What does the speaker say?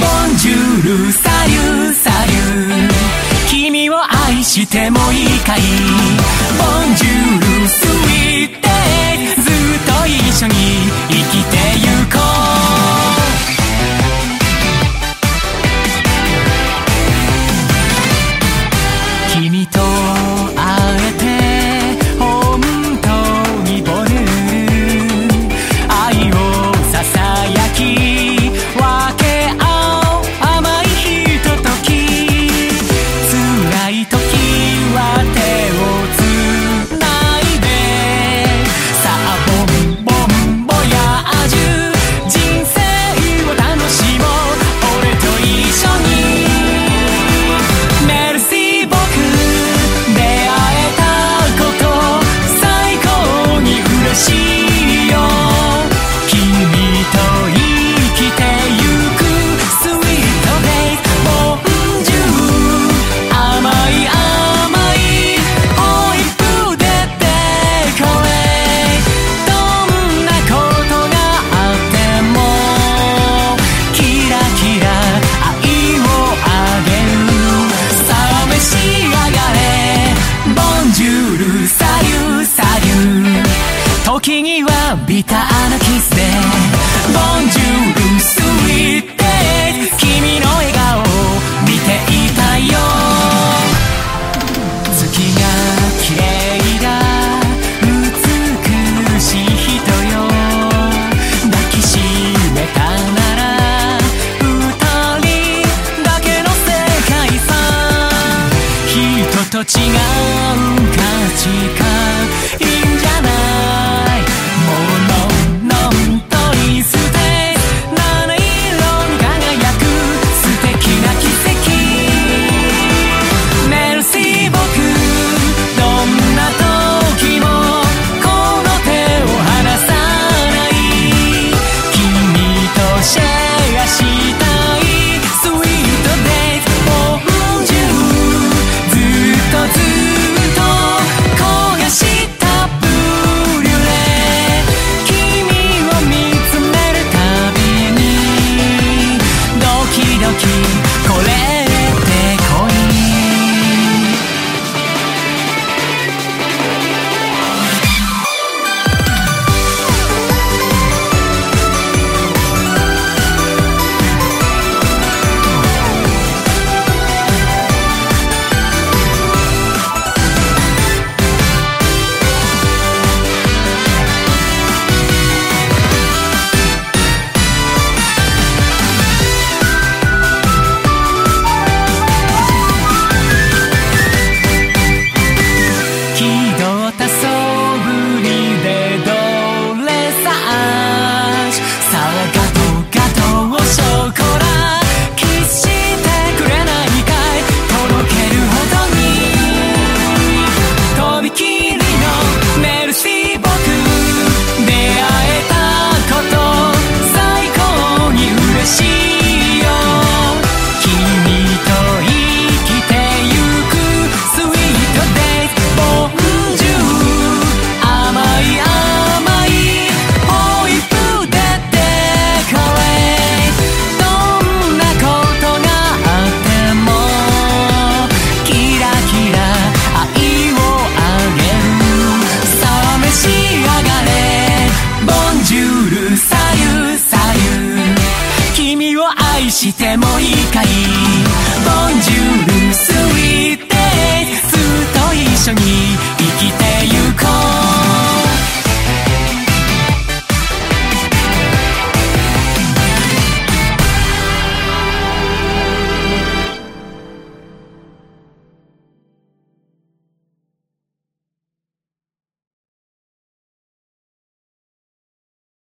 ボンジュールサリューサリュー君を愛してもいいかい？ボンジュールスイートもいいかい？